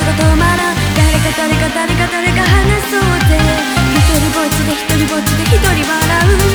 が止まらん誰か誰か誰か誰か話そうぜ一人ぼっちで一人ぼっちで一人笑う。